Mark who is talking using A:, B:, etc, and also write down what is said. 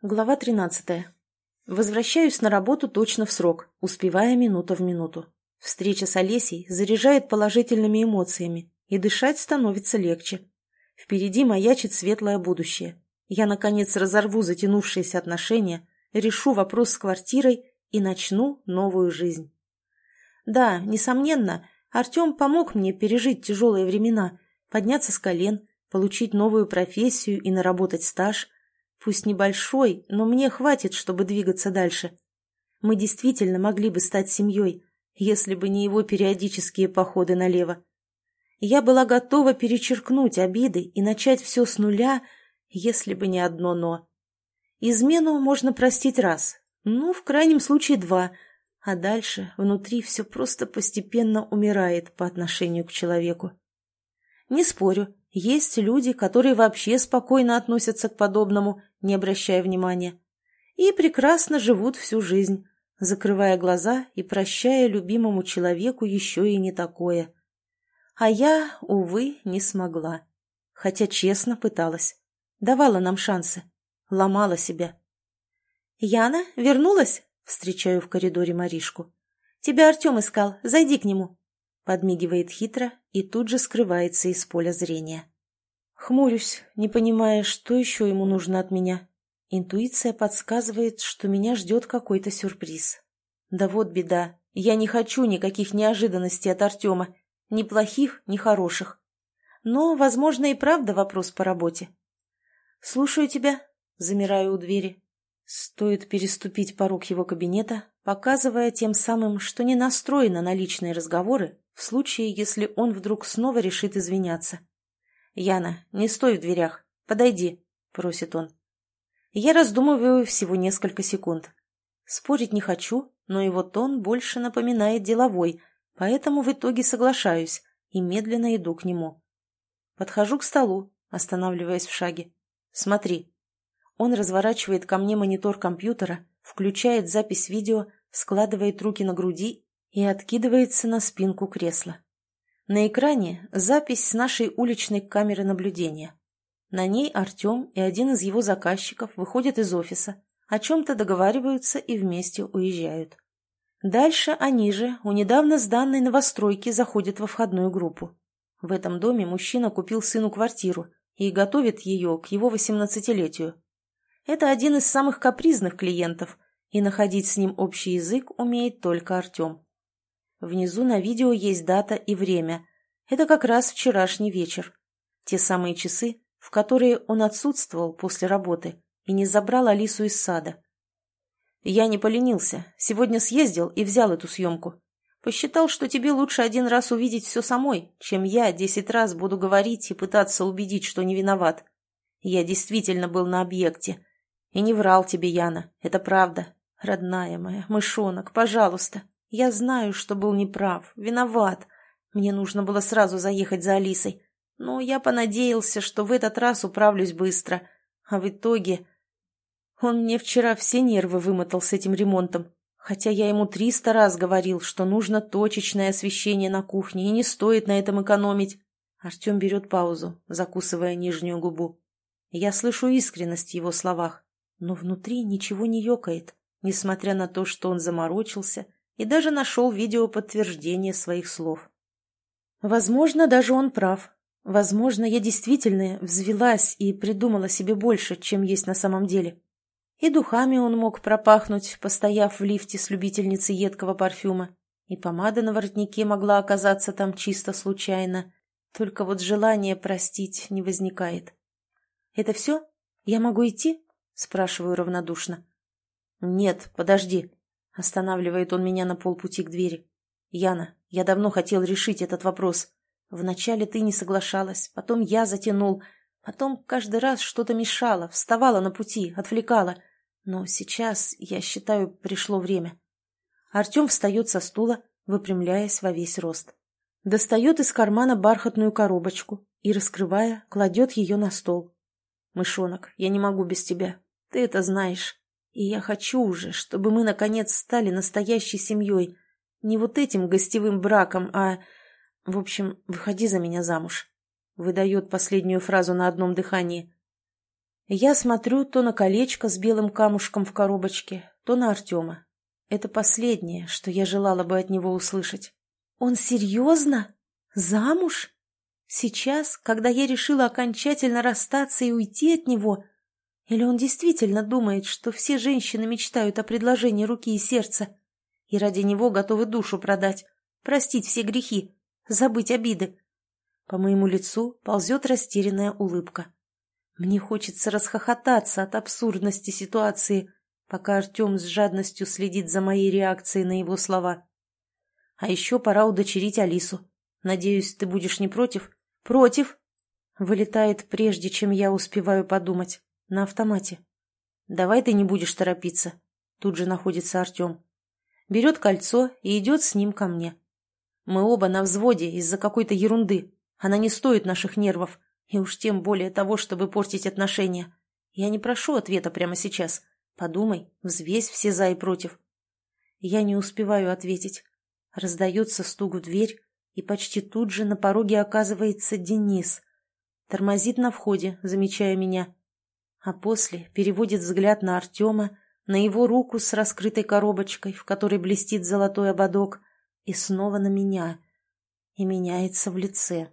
A: Глава 13. Возвращаюсь на работу точно в срок, успевая минута в минуту. Встреча с Олесей заряжает положительными эмоциями, и дышать становится легче. Впереди маячит светлое будущее. Я, наконец, разорву затянувшиеся отношения, решу вопрос с квартирой и начну новую жизнь. Да, несомненно, Артем помог мне пережить тяжелые времена, подняться с колен, получить новую профессию и наработать стаж – Пусть небольшой, но мне хватит, чтобы двигаться дальше. Мы действительно могли бы стать семьей, если бы не его периодические походы налево. Я была готова перечеркнуть обиды и начать все с нуля, если бы не одно «но». Измену можно простить раз, ну, в крайнем случае два, а дальше внутри все просто постепенно умирает по отношению к человеку. Не спорю, есть люди, которые вообще спокойно относятся к подобному, не обращая внимания, и прекрасно живут всю жизнь, закрывая глаза и прощая любимому человеку еще и не такое. А я, увы, не смогла. Хотя честно пыталась. Давала нам шансы. Ломала себя. «Яна, вернулась?» — встречаю в коридоре Маришку. «Тебя Артем искал. Зайди к нему». Подмигивает хитро и тут же скрывается из поля зрения. Хмурюсь, не понимая, что еще ему нужно от меня. Интуиция подсказывает, что меня ждет какой-то сюрприз. Да вот беда, я не хочу никаких неожиданностей от Артема, ни плохих, ни хороших. Но, возможно, и правда вопрос по работе. «Слушаю тебя», — замираю у двери. Стоит переступить порог его кабинета, показывая тем самым, что не настроена на личные разговоры, в случае, если он вдруг снова решит извиняться. «Яна, не стой в дверях. Подойди», — просит он. Я раздумываю всего несколько секунд. Спорить не хочу, но его тон больше напоминает деловой, поэтому в итоге соглашаюсь и медленно иду к нему. Подхожу к столу, останавливаясь в шаге. «Смотри». Он разворачивает ко мне монитор компьютера, включает запись видео, складывает руки на груди и откидывается на спинку кресла. На экране запись с нашей уличной камеры наблюдения. На ней Артем и один из его заказчиков выходят из офиса, о чем-то договариваются и вместе уезжают. Дальше они же у недавно сданной новостройки заходят во входную группу. В этом доме мужчина купил сыну квартиру и готовит ее к его восемнадцатилетию. Это один из самых капризных клиентов, и находить с ним общий язык умеет только Артем. Внизу на видео есть дата и время. Это как раз вчерашний вечер. Те самые часы, в которые он отсутствовал после работы и не забрал Алису из сада. Я не поленился. Сегодня съездил и взял эту съемку. Посчитал, что тебе лучше один раз увидеть все самой, чем я десять раз буду говорить и пытаться убедить, что не виноват. Я действительно был на объекте. И не врал тебе, Яна. Это правда. Родная моя, мышонок, пожалуйста, я знаю, что был неправ, виноват. Мне нужно было сразу заехать за Алисой. Но я понадеялся, что в этот раз управлюсь быстро. А в итоге... Он мне вчера все нервы вымотал с этим ремонтом. Хотя я ему триста раз говорил, что нужно точечное освещение на кухне и не стоит на этом экономить. Артем берет паузу, закусывая нижнюю губу. Я слышу искренность в его словах, но внутри ничего не ёкает, несмотря на то, что он заморочился и даже нашел видео подтверждение своих слов. Возможно, даже он прав. Возможно, я действительно взвелась и придумала себе больше, чем есть на самом деле. И духами он мог пропахнуть, постояв в лифте с любительницей едкого парфюма, и помада на воротнике могла оказаться там чисто случайно. Только вот желания простить не возникает. «Это все? Я могу идти?» – спрашиваю равнодушно. «Нет, подожди», Останавливает он меня на полпути к двери. «Яна, я давно хотел решить этот вопрос. Вначале ты не соглашалась, потом я затянул, потом каждый раз что-то мешало, вставала на пути, отвлекала. Но сейчас, я считаю, пришло время». Артем встает со стула, выпрямляясь во весь рост. Достает из кармана бархатную коробочку и, раскрывая, кладет ее на стол. «Мышонок, я не могу без тебя. Ты это знаешь. И я хочу уже, чтобы мы, наконец, стали настоящей семьей. Не вот этим гостевым браком, а... В общем, выходи за меня замуж. Выдает последнюю фразу на одном дыхании. Я смотрю то на колечко с белым камушком в коробочке, то на Артема. Это последнее, что я желала бы от него услышать. «Он серьезно? Замуж? Сейчас, когда я решила окончательно расстаться и уйти от него? Или он действительно думает, что все женщины мечтают о предложении руки и сердца и ради него готовы душу продать, простить все грехи, забыть обиды?» По моему лицу ползет растерянная улыбка. Мне хочется расхохотаться от абсурдности ситуации, пока Артем с жадностью следит за моей реакцией на его слова. А еще пора удочерить Алису. Надеюсь, ты будешь не против? Против! Вылетает прежде, чем я успеваю подумать. На автомате. Давай ты не будешь торопиться. Тут же находится Артем. Берет кольцо и идет с ним ко мне. Мы оба на взводе из-за какой-то ерунды. Она не стоит наших нервов. И уж тем более того, чтобы портить отношения. Я не прошу ответа прямо сейчас. Подумай, взвесь все за и против. Я не успеваю ответить. Раздается стук в дверь, и почти тут же на пороге оказывается Денис. Тормозит на входе, замечая меня. А после переводит взгляд на Артема, на его руку с раскрытой коробочкой, в которой блестит золотой ободок, и снова на меня. И меняется в лице.